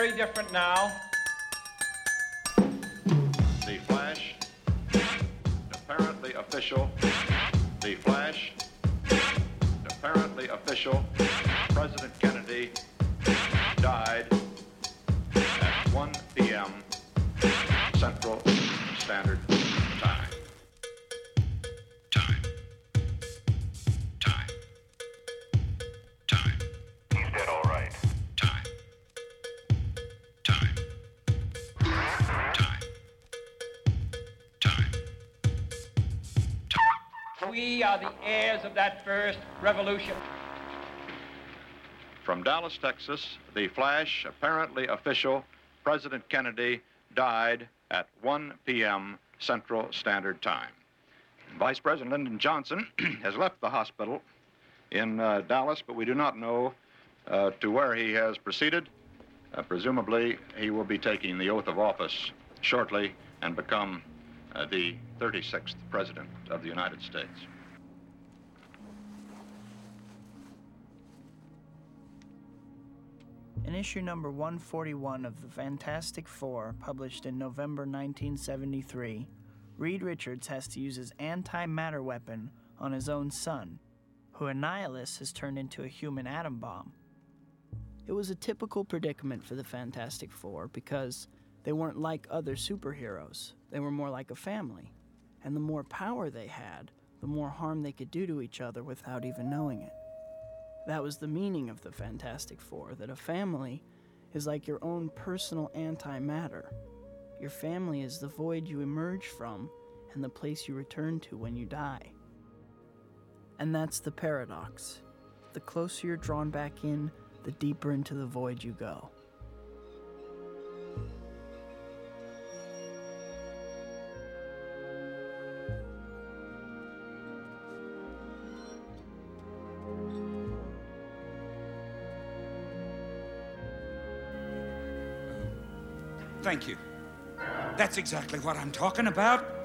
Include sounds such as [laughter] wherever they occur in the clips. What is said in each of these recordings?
Very different now. The Flash, apparently official. The Flash, apparently official. President Kennedy died at 1 p.m. Central Standard the heirs of that first revolution. From Dallas, Texas, the flash, apparently official, President Kennedy died at 1 p.m. Central Standard Time. Vice President Lyndon Johnson [clears throat] has left the hospital in uh, Dallas, but we do not know uh, to where he has proceeded. Uh, presumably, he will be taking the oath of office shortly and become uh, the 36th President of the United States. In issue number 141 of the Fantastic Four, published in November 1973, Reed Richards has to use his antimatter weapon on his own son, who Annihilus has turned into a human atom bomb. It was a typical predicament for the Fantastic Four because they weren't like other superheroes, they were more like a family. And the more power they had, the more harm they could do to each other without even knowing it. That was the meaning of the Fantastic Four that a family is like your own personal antimatter. Your family is the void you emerge from and the place you return to when you die. And that's the paradox. The closer you're drawn back in, the deeper into the void you go. Thank you. That's exactly what I'm talking about.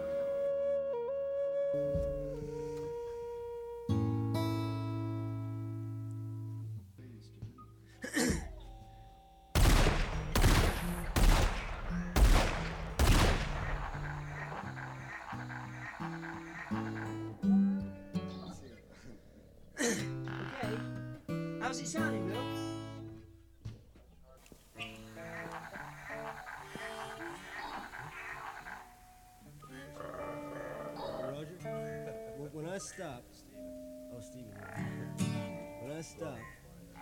When- I stop, oh Steven, when I stop,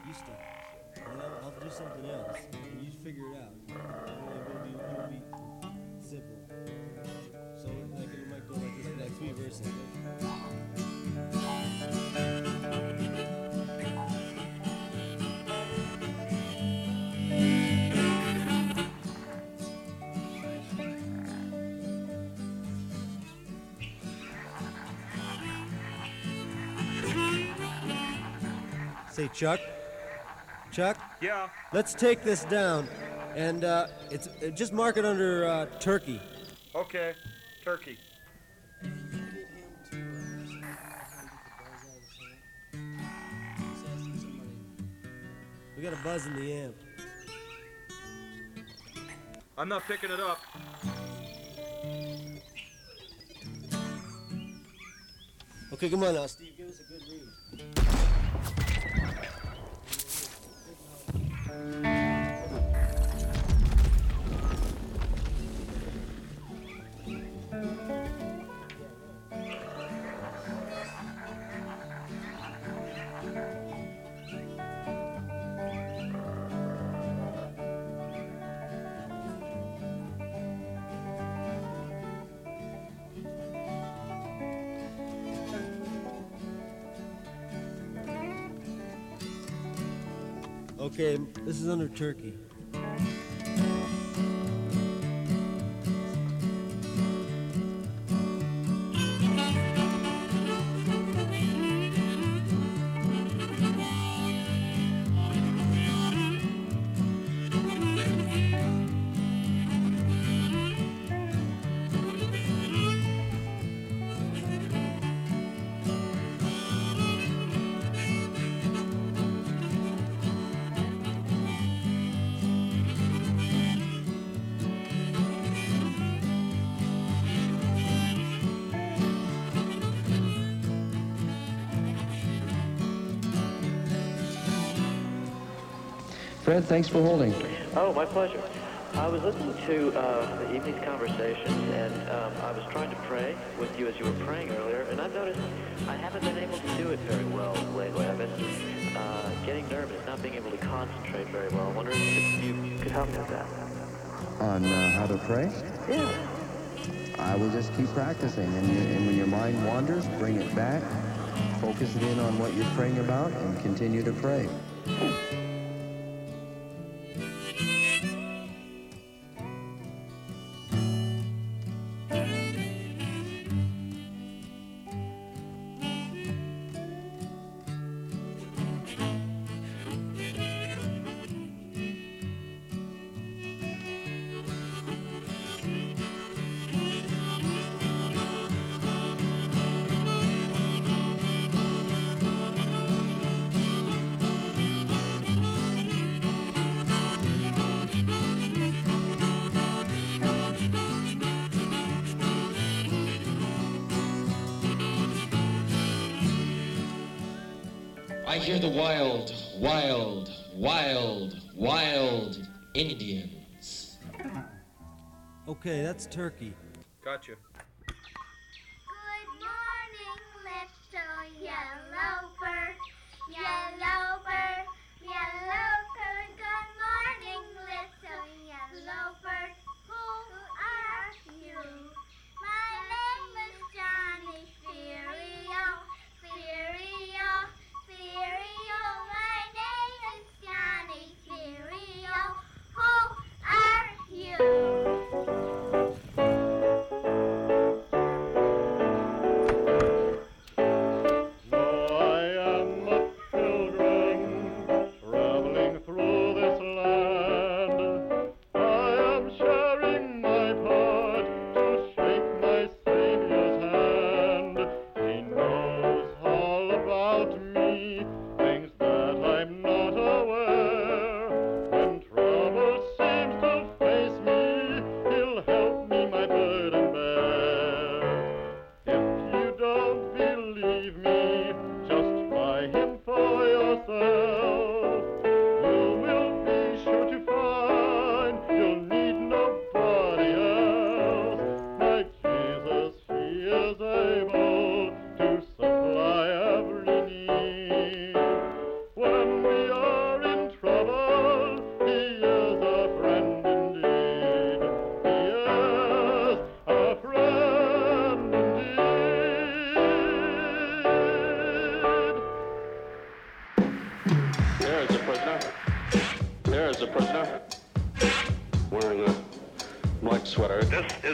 you stop, and I'll, I'll do something else, and you figure it out. And it'll be, it'll be simple. So like it might go like this, like three verses. Say, Chuck. Chuck. Yeah. Let's take this down, and uh, it's uh, just mark it under uh, Turkey. Okay. Turkey. We got a buzz in the amp. I'm not picking it up. Okay, come on now, Steve. Give us a good read. Okay, this is under Turkey. Fred, thanks for holding. Oh, my pleasure. I was listening to uh, the evening's conversations, and um, I was trying to pray with you as you were praying earlier, and I've noticed I haven't been able to do it very well lately. I've been uh, getting nervous, not being able to concentrate very well. I wonder if you could help me with that. On uh, how to pray? Yeah. I will just keep practicing, and, you, and when your mind wanders, bring it back, focus it in on what you're praying about, and continue to pray. Indians. Okay, that's turkey. Gotcha. Good morning, little yellow bird. Yellow bird, yellow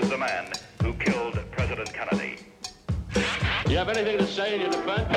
is the man who killed President Kennedy. You have anything to say in your defense?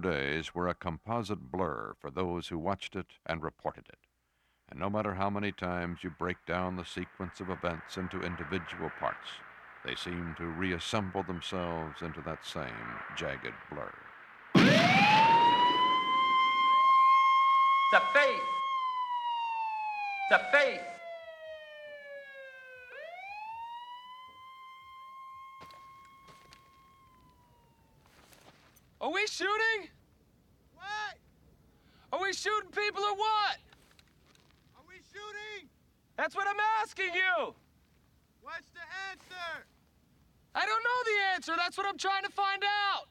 four days were a composite blur for those who watched it and reported it. And no matter how many times you break down the sequence of events into individual parts, they seem to reassemble themselves into that same jagged blur. The faith! The faith! Are we shooting? What? Are we shooting people or what? Are we shooting? That's what I'm asking you. What's the answer? I don't know the answer. That's what I'm trying to find out.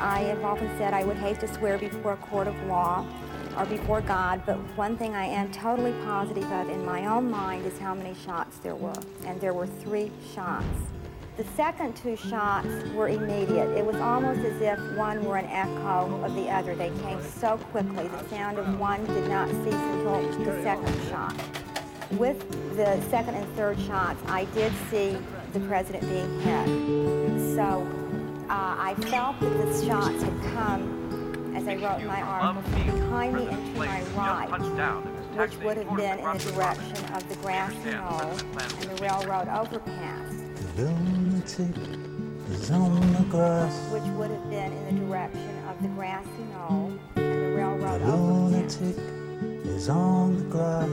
I have often said I would hate to swear before a court of law or before God, but one thing I am totally positive of in my own mind is how many shots there were. And there were three shots. The second two shots were immediate. It was almost as if one were an echo of the other. They came so quickly. The sound of one did not cease until the second shot. With the second and third shots, I did see the president being hit. So uh, I felt that the shots had come, as I wrote my article, from behind me and to my right, which would have been in the direction of the grassy knoll and the railroad overpass. The lunatic is on the grass. which would have been in the direction of the grassy knoll and the railroad The overpass. lunatic is on the grass.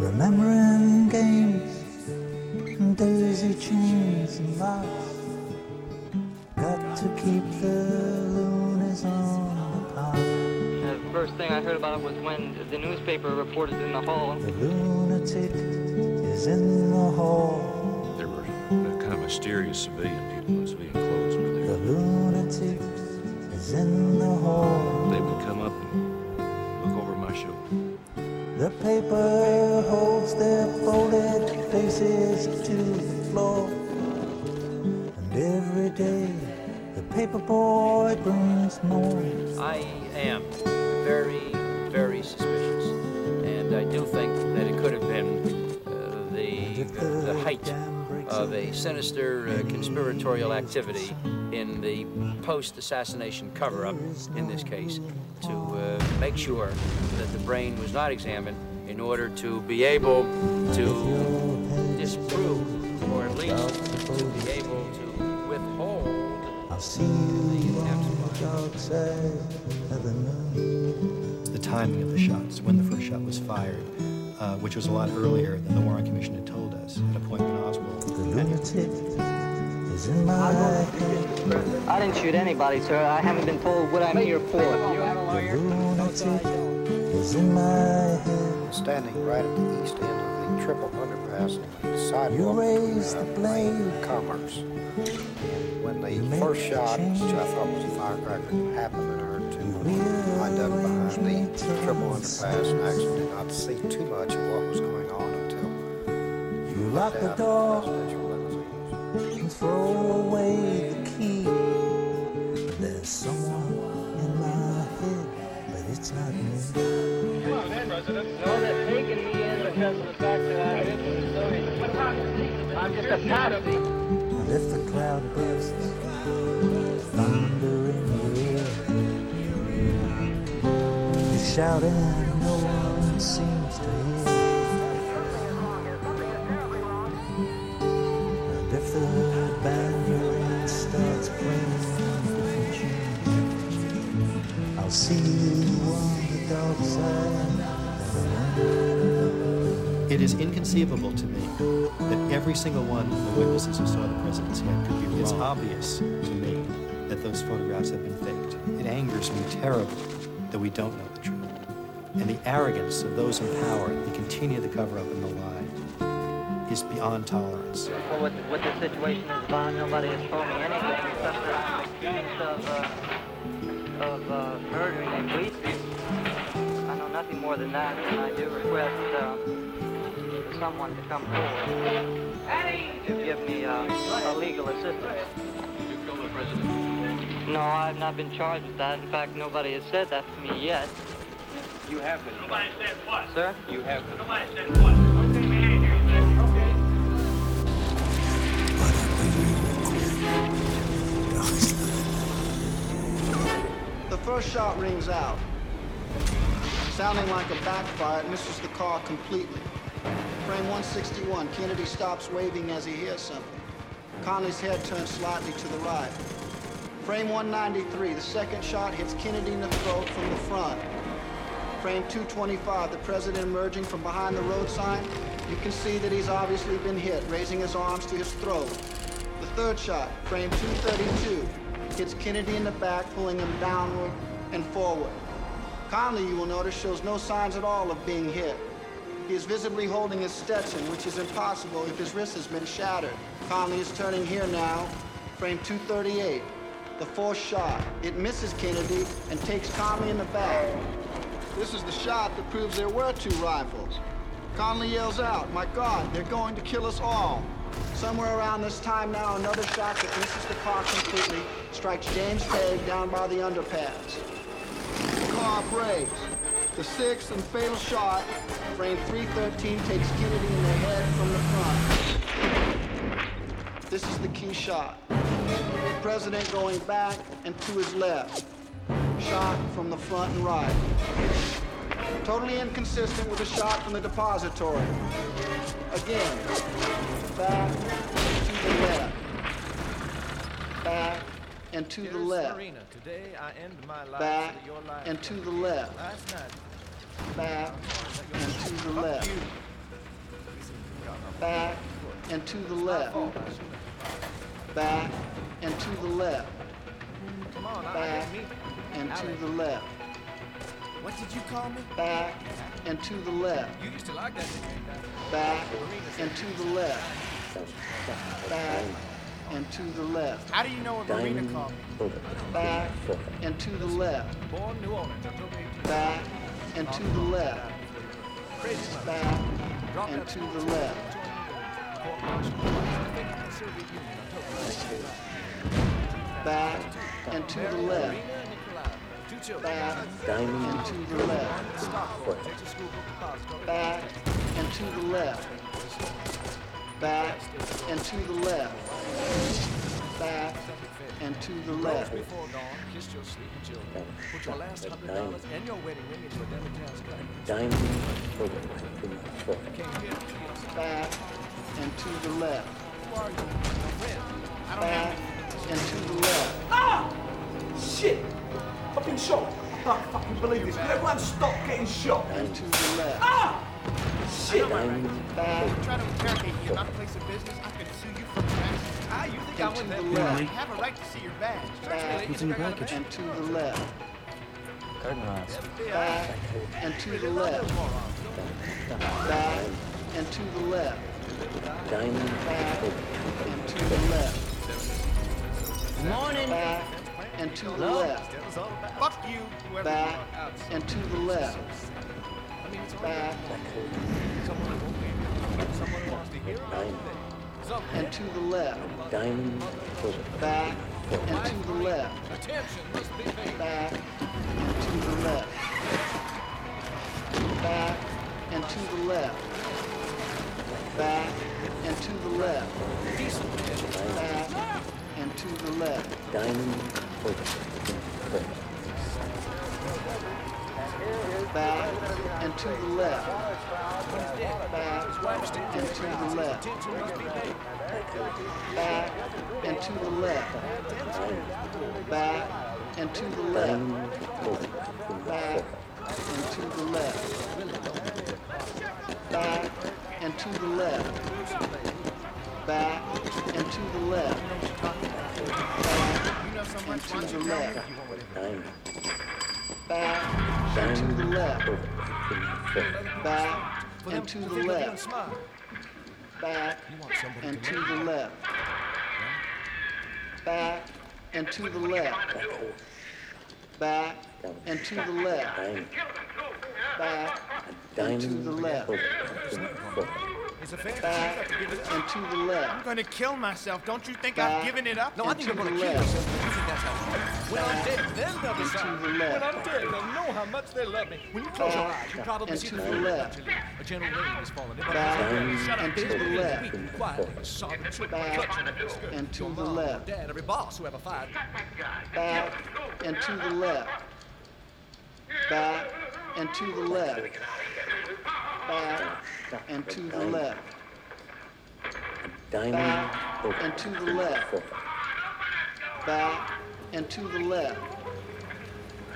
Remembering games and daisy chains and laughs. Got to keep the loonies on the path. The first thing I heard about it was when the newspaper reported in the hall. The lunatic is in the hall. There were kind of mysterious civilian people in civilian clothes were The lunatic is in the hall. They would come up and look over my shoulder. The paper holds their folded faces to the floor. And every day the paper boy brings more. I am very, very suspicious, and I do think that it could have been uh, the the height of a sinister uh, conspiratorial activity in the post-assassination cover-up. In this case, to uh, make sure that the brain was not examined in order to be able to disprove, or at least to be able to withhold I'll see you on the dark the the timing of the shots, when the first shot was fired, uh, which was a lot earlier than the Warren Commission had told us, at a point when Oswald The lunatic is in my head. I didn't shoot anybody, sir. I haven't been told what I'm here for. The lunatic is in my head. Standing right at the east end of the triple underpass on the sidewalk. You raise the blade. Commerce. When the first shot, which I thought was a firecracker, happened and I heard two. I dug behind the triple underpass and actually did not see too much of what was going on until You lock the door and throw away the key. There's someone in my head, but it's not me. President, No, they're taking me in because of the fact that I I'm just a patsy. And if the cloud bursts, ear, you shout and no one seems to hear. And if the band starts playing I'll see you on the dark side of the moon. It is inconceivable to me that every single one of the witnesses who saw the president's head could be wrong. It's obvious to me that those photographs have been faked. It angers me terribly that we don't know the truth. And the arrogance of those in power that continue the cover-up and the lie is beyond tolerance. Well, what, what the situation is about, nobody has told me anything except that I'm accused of, uh, of uh, murdering a policeman. I know nothing more than that, and I do request uh, someone to come forward to give me uh, a legal assistance. No, I've not been charged with that. In fact, nobody has said that to me yet. You have been. Nobody said what? Sir? You have been. Nobody said what? Okay, behavior. Okay. The first shot rings out. Sounding like a backfire, it misses the car completely. Frame 161, Kennedy stops waving as he hears something. Connally's head turns slightly to the right. Frame 193, the second shot hits Kennedy in the throat from the front. Frame 225, the president emerging from behind the road sign. You can see that he's obviously been hit, raising his arms to his throat. The third shot, frame 232, hits Kennedy in the back, pulling him downward and forward. Connally, you will notice, shows no signs at all of being hit. He is visibly holding his Stetson, which is impossible if his wrist has been shattered. Connally is turning here now, frame 238. The fourth shot. It misses Kennedy and takes Connally in the back. This is the shot that proves there were two rifles. Connally yells out, my God, they're going to kill us all. Somewhere around this time now, another shot that misses the car completely strikes James Pegg down by the underpass. The car brakes. The sixth and fatal shot, frame 313, takes Kennedy in the head from the front. This is the key shot. The president going back and to his left. Shot from the front and right. Totally inconsistent with the shot from the depository. Again, back to the left. Back and to the left. Serena, today I end my life Back so your life and to the left. Last night, Back and to the left. Back and to the left. Back and to the left. come on, I Back and to the left. What did you call me? Back and to the left. You used to like that nickname, Back and to the left. Back and to the left. How do you know what Marina called me? Back and to the left. Born New Orleans, Back and to the left. Back and to the left. Court martial. Defending the Soviet Union, October 1965. Back and to the left. Back and to the left. Back and to the left. Back and to the left. Back and to the left. Came here to. Back and to the left. Back and to the left. Ah! Shit! I've been shot. I can't fucking believe this. Will everyone stop getting shot? And to the left. Ah! Shit! Back try to interrogate you about a place of business, I could sue you for harassment. Ah, you think I And to wouldn't the have left. You have a right to see your badge. Back What's in your package? and to the left. Curtain rods. Back and to the left. Back and to the left. Diamond Back and to the left. Morning. Back and to the left. Fuck you, Back you are outside. and to the left. I mean, it's all Back Someone who won't be Someone who wants to hear about it. Someone. and to the left. Diamond Back and to the left. Attention must be paid. Back and to the left. Back and to the left. Back and to the left. Back and to the left. Back and to the left. Back and to the left. Back and to the left. Back and to the left. Back and to the left. Back and to the left back, and to the left. Back, and to the left. Back, and to the left. Back, and to the left. Back, and to the left. Back, and to the left. Back, and to the left. Back, and to the left. It's a fair Back and to the I'm going to kill myself. Don't you think Back I've given it up? No, I think to you're going to kill myself. yourself. You think that's how When I'm dead, then they'll And to decide. When. I'm dead, they'll know how much they love me. When you close your eyes, you probably see the the moon left. naturally. A gentle rain is falling. Everybody Back says, Shut up, and to bitch. the We're left. weeping quietly, sobbing, tripping, Back clutching at their skirt. and to the left. Dad, every boss who ever fired. Back and to the left. Back and to the left. Back and to the left. Back and to the left. Back and to the left.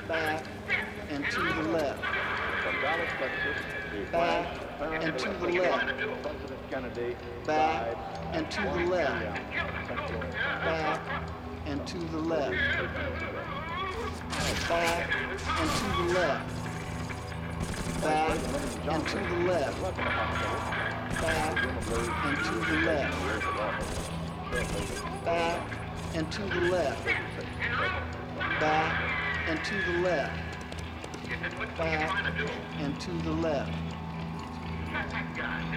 Back and to the left. From Dallas, Texas, the Back and to the left. President Kennedy Back died and to the 1 left. p.m. Central Back and to the left. Back and to the left. Back and to the left, back and to the left, back and to the left, back and to the left, back and to the left,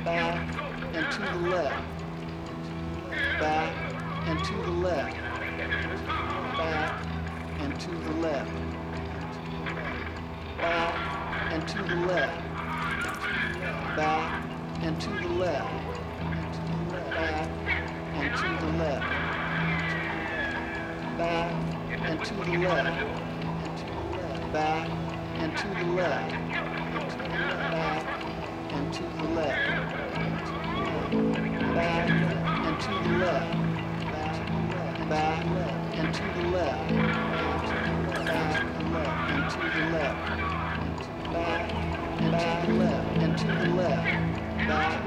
back and to the left, back and to the left, back and to the left, back and to the left, back and to the left, back and to the left, back and to the left, back and to the left, back and to the left, back and to the left, back and to the left, back and to the left, Now,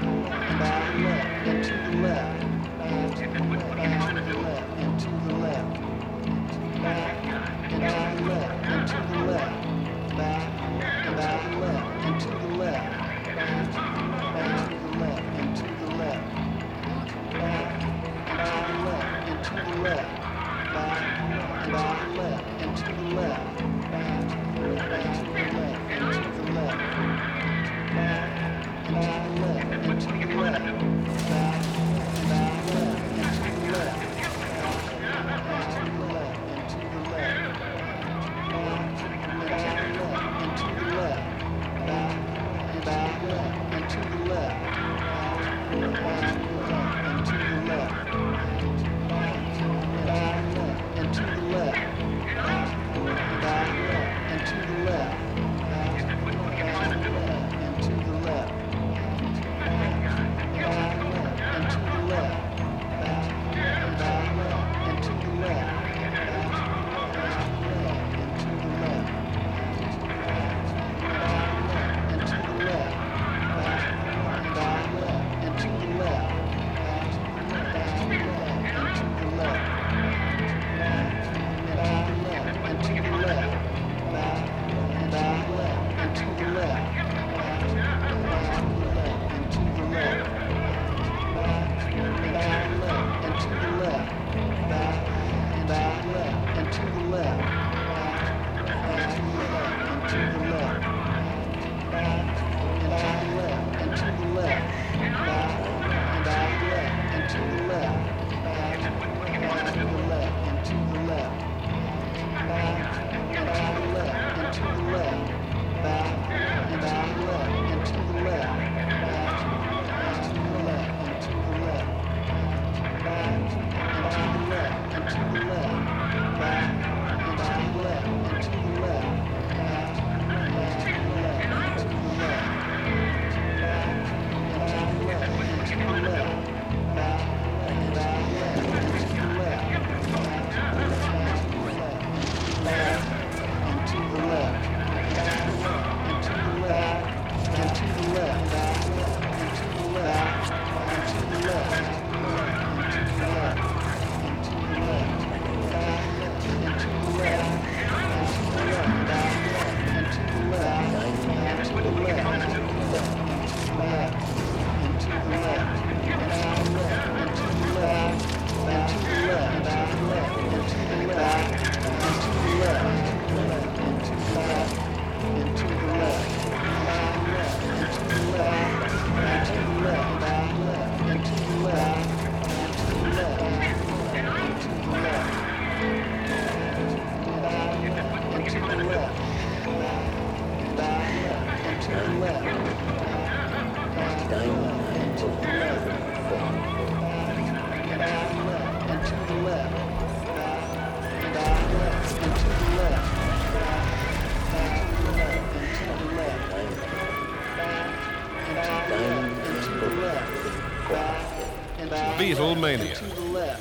Beatlemania.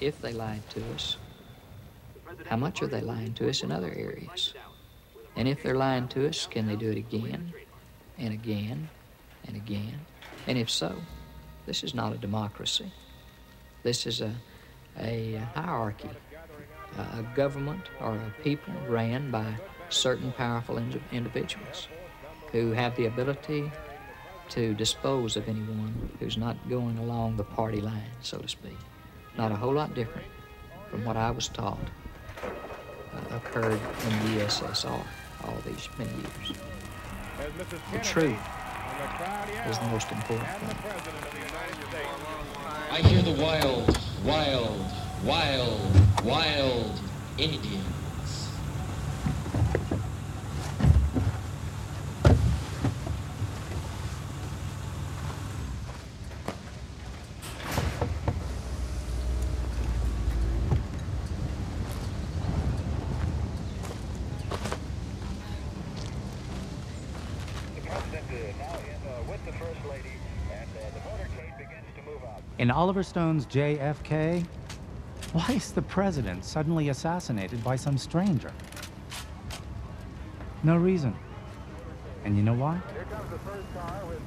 If they lied to us, how much are they lying to us in other areas? And if they're lying to us, can they do it again and again and again? And if so, this is not a democracy. This is a, a hierarchy, a, a government or a people ran by certain powerful indi- individuals who have the ability to dispose of anyone who's not going along the party line, so to speak. Not a whole lot different from what I was taught uh, occurred in the USSR all these many years. The truth is the most important thing. I hear the wild, wild, wild, wild Indians. Oliver Stone's JFK, why is the president suddenly assassinated by some stranger? No reason. And you know why?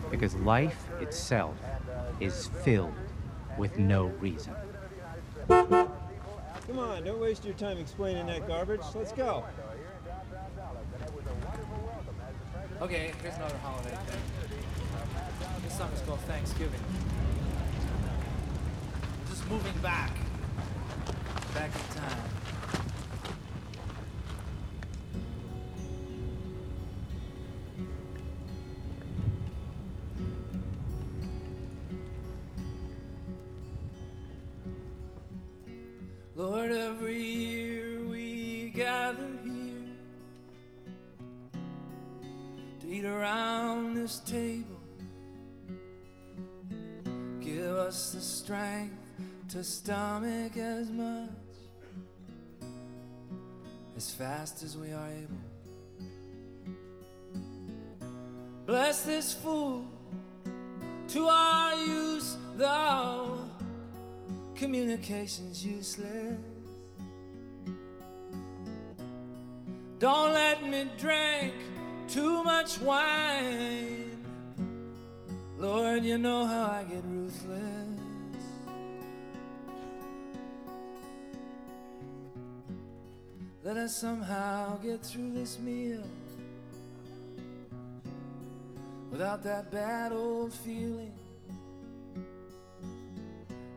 Because life itself is filled with no reason. Come on, don't waste your time explaining that garbage. Let's go. Okay, here's another holiday thing. This song is called Thanksgiving. Moving back. Back in time. Lord, every year we gather here to eat around this table. Give us the strength to stomach as much as fast as we are able. Bless this food to our use, though communication's useless. Don't let me drink too much wine. Lord, you know how I get ruthless. Let us somehow get through this meal without that bad old feeling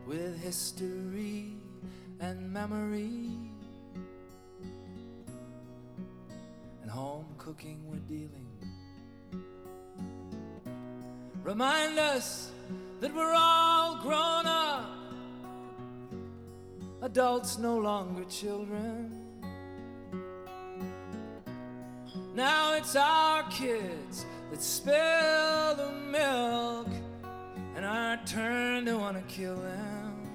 with history and memory and home cooking we're dealing. Remind us that we're all grown up, adults no longer children. Now it's our kids that spill the milk, and our turn to want to kill them.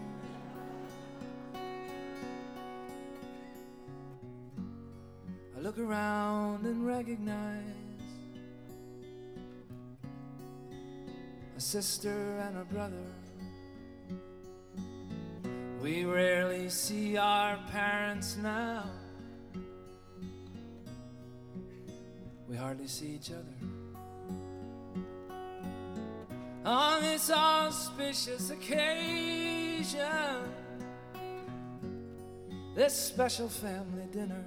I look around and recognize a sister and a brother. We rarely see our parents now. We hardly see each other. On this auspicious occasion, this special family dinner.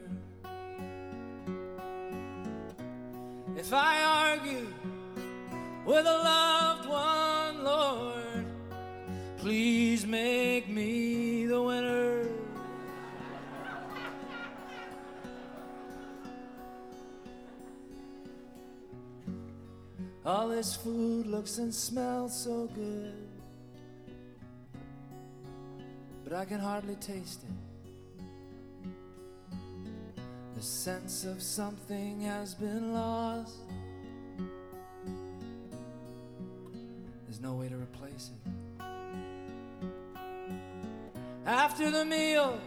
If I argue with a loved one, Lord, please make me All this food looks and smells so good, but I can hardly taste it. The sense of something has been lost. There's no way to replace it. After the meal,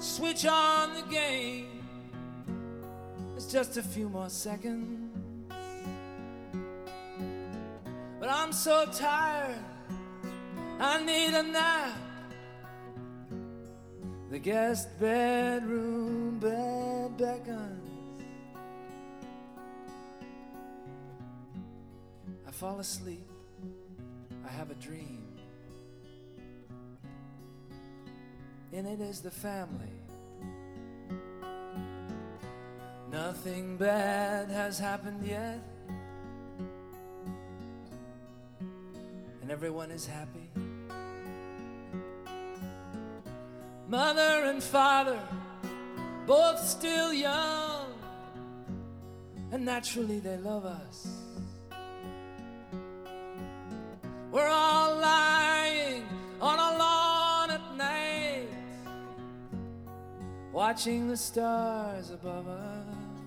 switch on the game. It's just a few more seconds. But I'm so tired, I need a nap. The guest bedroom bed beckons. I fall asleep, I have a dream. In it is the family. Nothing bad has happened yet. And everyone is happy. Mother and father, both still young. And naturally they love us. We're all lying on a lawn at night, watching the stars above us.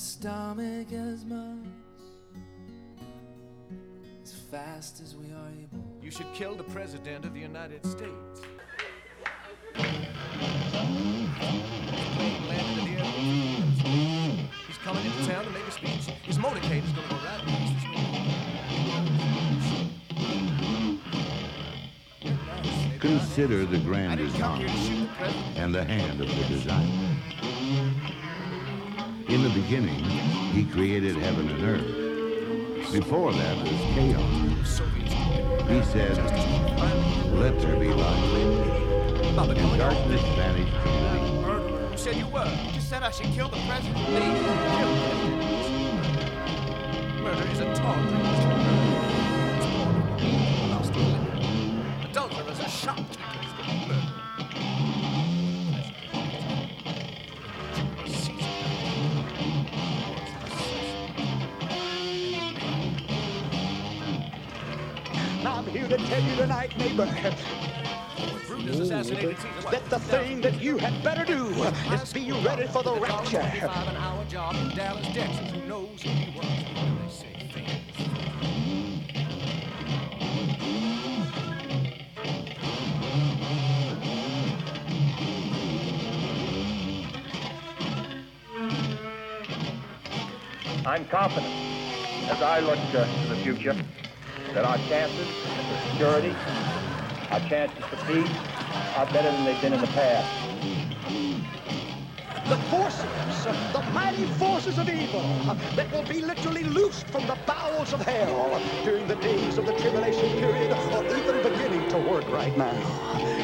Stomach as much as fast as we are able. You should kill the President of the United States. Plane landed at the airport. He's coming into town to make a speech. His motorcade is going to go right past this Consider the grand design and the hand of the designer. The beginning, he created heaven and earth. Before that was chaos. He said, let there be light. And darkness vanished from the. Murderer. Who said you were? You said I should kill the president. Leave. Kill the president. Murder is a tall thing. You tonight, neighbor, that the thing that you had better do is be ready for the rapture. I'm confident, as I look uh, to the future, that our chances for security, our chances for peace, are better than they've been in the past. The forces, the mighty forces of evil that will be literally loosed from the bowels of hell during the days of the tribulation period are even beginning to work right now.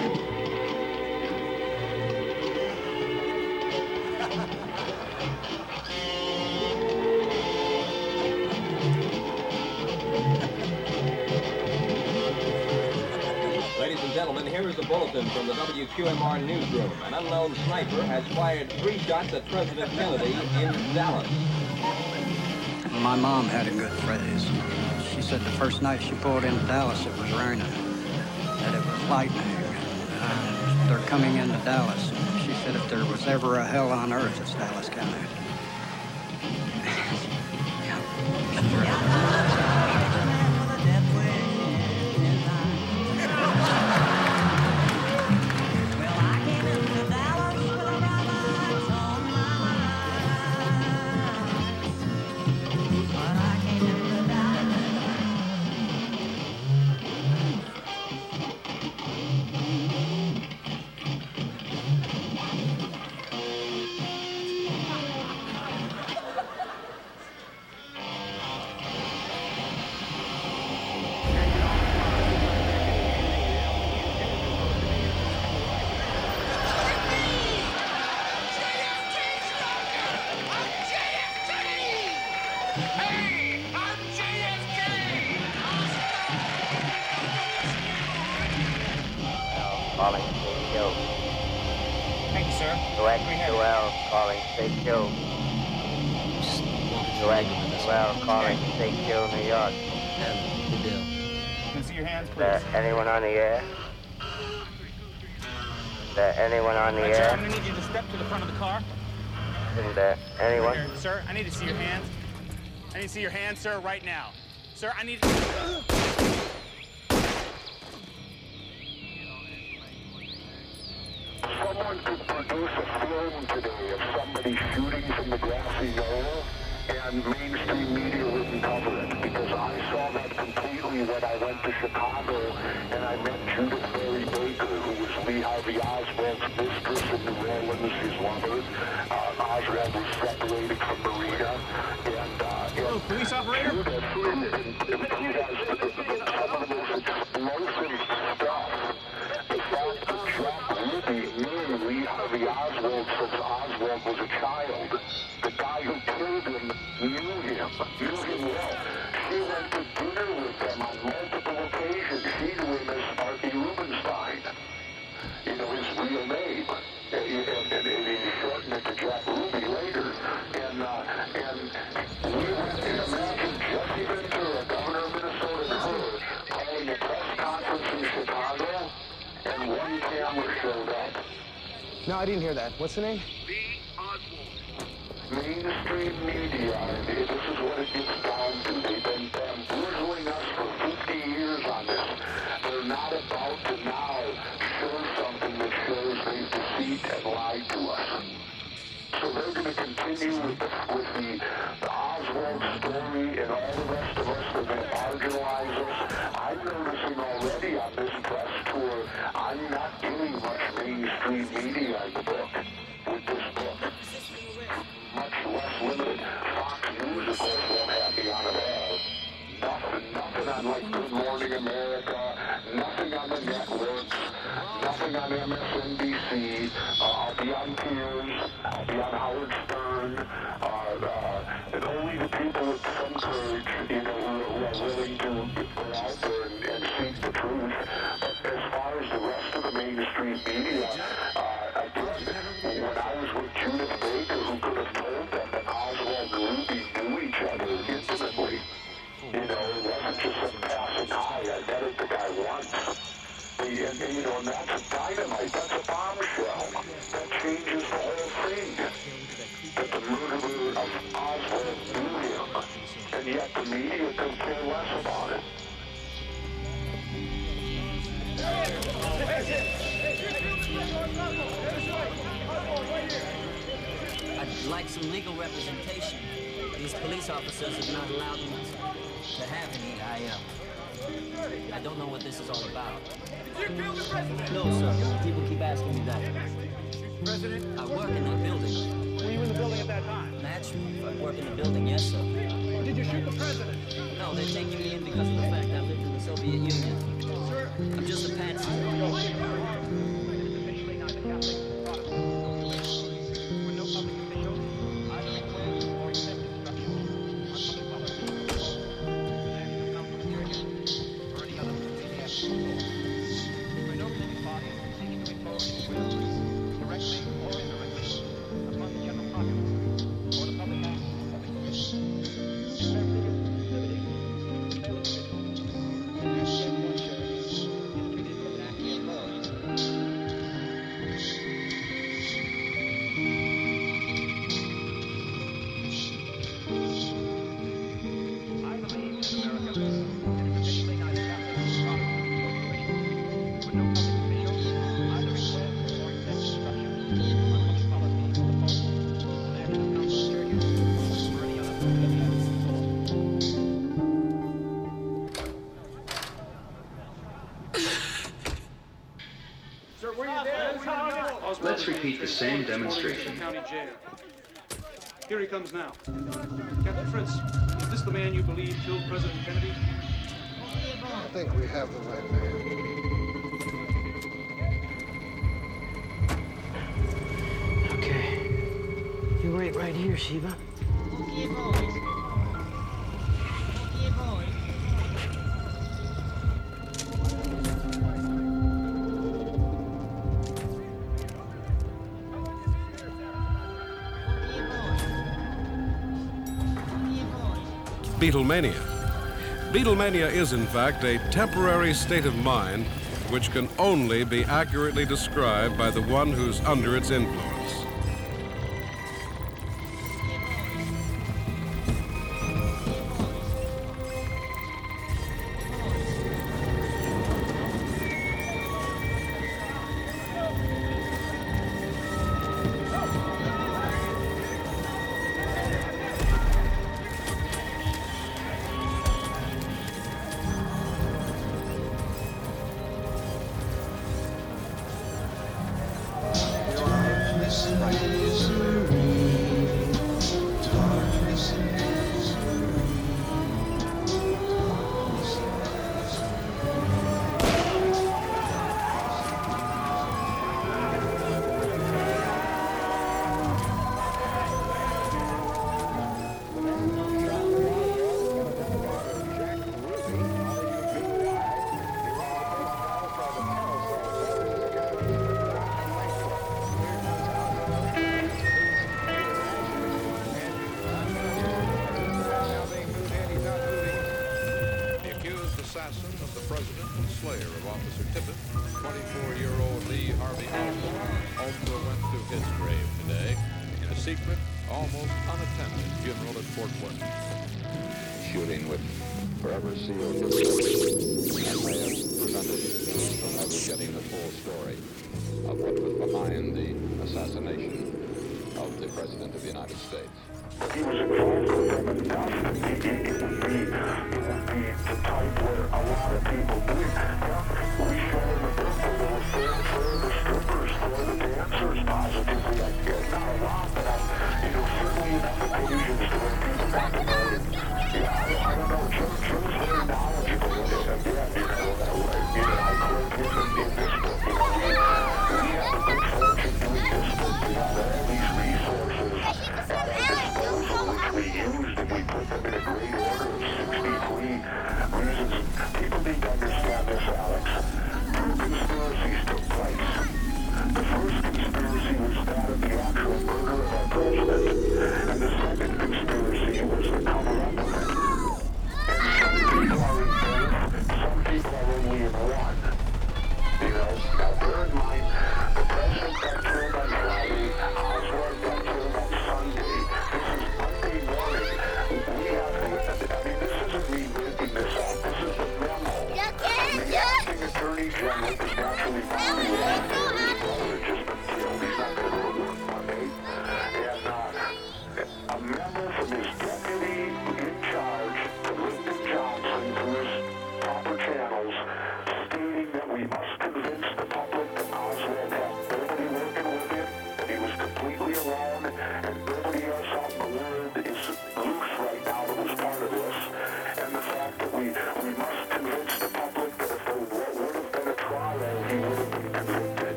Gentlemen, here is a bulletin from the WQMR newsroom. An unknown sniper has fired three shots at President Kennedy in Dallas. My mom had a good phrase. She said the first night she pulled into Dallas, it was raining, that it was lightning, and uh, they're coming into Dallas. She said if there was ever a hell on earth, it's Dallas County. Calling State Kill. Thank you, sir. Direct 12 calling State Kill. Direct 12 calling State Kill, New York. Can I see your hands, please? Is please? there anyone on the air? Is there anyone on the Right, sir, I'm gonna need you to step to the front of the car. Is there anyone? Here, sir, I need to see your hands. I need to see your hands, sir, right now. Sir, I need. Someone produce a film today of somebody shooting from the grassy knoll and mainstream media wouldn't cover it because I saw that completely when I went to Chicago and I met Judyth Vary Baker, who was Lee Harvey Oswald's mistress in New Orleans, his lover. Uh, Oswald was separated from Marina, and, uh, and police operator. Judith, knew him, well. She went to dinner with them on multiple occasions. She knew him as Sparky Rubenstein. You know, his real name. And, and, and, and he shortened it to Jack Ruby later. And, uh, and we went and imagine Jesse Ventura, governor of Minnesota, and her calling a press conference in Chicago, and one camera showed up. No, I didn't hear that. What's the name? The Oswald. Mainstream media, Union. Same demonstration. County Jail. Here he comes now. Captain Fritz, is this the man you believe killed President Kennedy? I think we have the right man. Okay. You wait right here, Sheba. Beatlemania. Beatlemania is, in fact, a temporary state of mind which can only be accurately described by the one who's under its influence.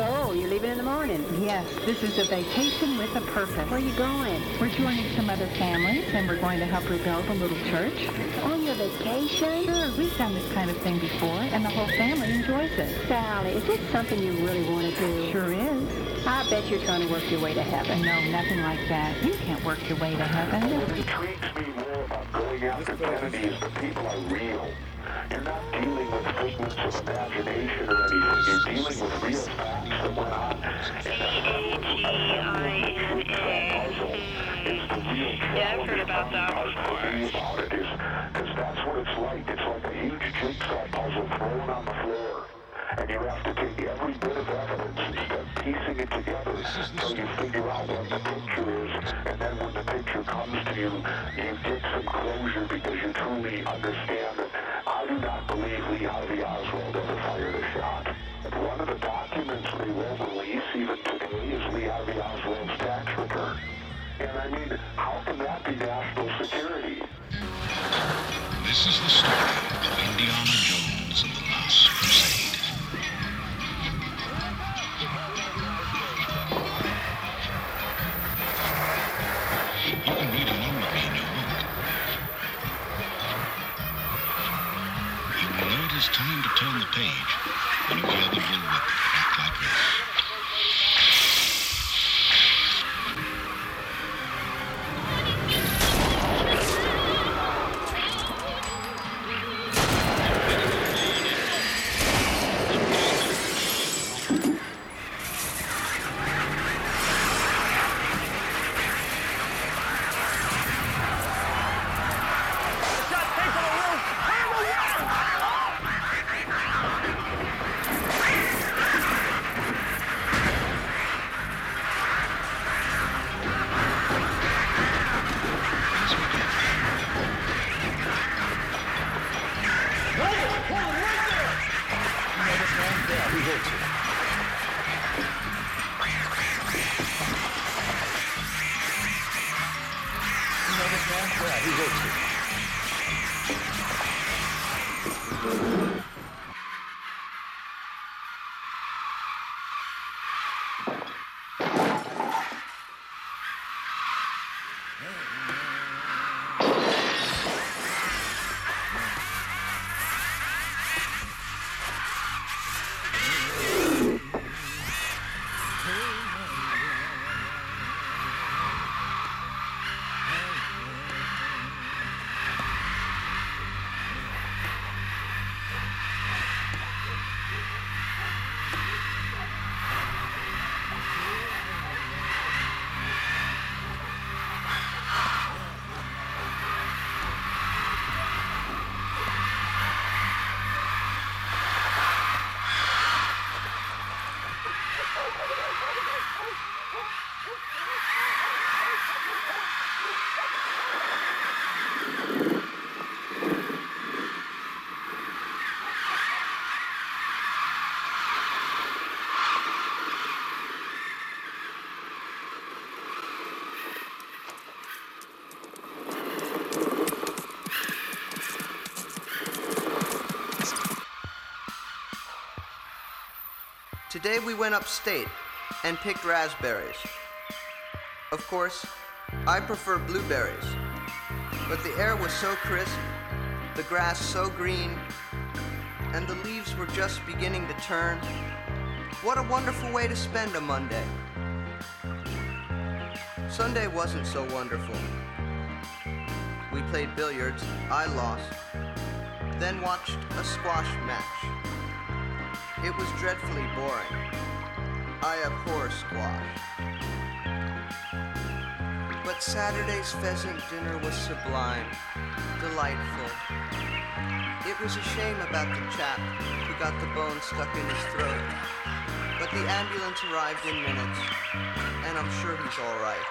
So, oh, you're leaving in the morning? Yes, this is a vacation with a purpose. Where are you going? We're joining some other families, and we're going to help rebuild a little church. On your vacation? Sure, we've done this kind of thing before, and the whole family enjoys it. Sally, is this something you really want to do? Sure is. I bet you're trying to work your way to heaven. No, nothing like that. You can't work your way to heaven. What intrigues me more about going after Kennedy is the people are real. You're not dealing with figments of imagination or anything. You're dealing with real facts that went on. Yeah, I've heard about that before. Because that's what it's like. It's like a huge jigsaw puzzle thrown on the floor. And you have to take every bit of evidence piecing it together so you figure out what the picture is, and then when the picture comes to you, you get some closure because you truly understand that I do not believe Lee Harvey Oswald ever fired a shot. One of the documents they won't release even today is Lee Harvey Oswald's tax return. And I mean, how can that be national security? This is the story of Indiana Jones and the Last Crusade. Time to turn the page when you hear the bullwhip crack like this. Today we went upstate and picked raspberries. Of course, I prefer blueberries, but the air was so crisp, the grass so green, and the leaves were just beginning to turn. What a wonderful way to spend a Monday. Sunday wasn't so wonderful. We played billiards, I lost, then watched a squash match. It was dreadfully boring. I abhor squash. But Saturday's pheasant dinner was sublime, delightful. It was a shame about the chap who got the bone stuck in his throat. But the ambulance arrived in minutes, and I'm sure he's all right.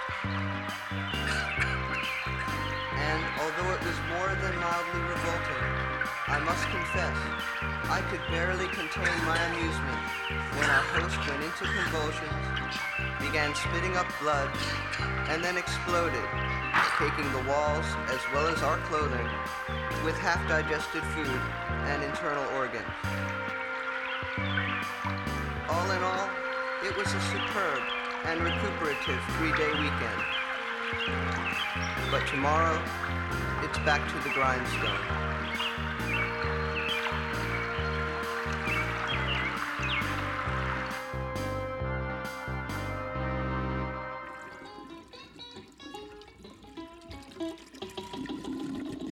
And although it was more than mildly revolting, I must confess, I could barely contain my amusement when our host went into convulsions, began spitting up blood, and then exploded, taking the walls as well as our clothing with half-digested food and internal organs. All in all, it was a superb and recuperative three-day weekend. But tomorrow, it's back to the grindstone.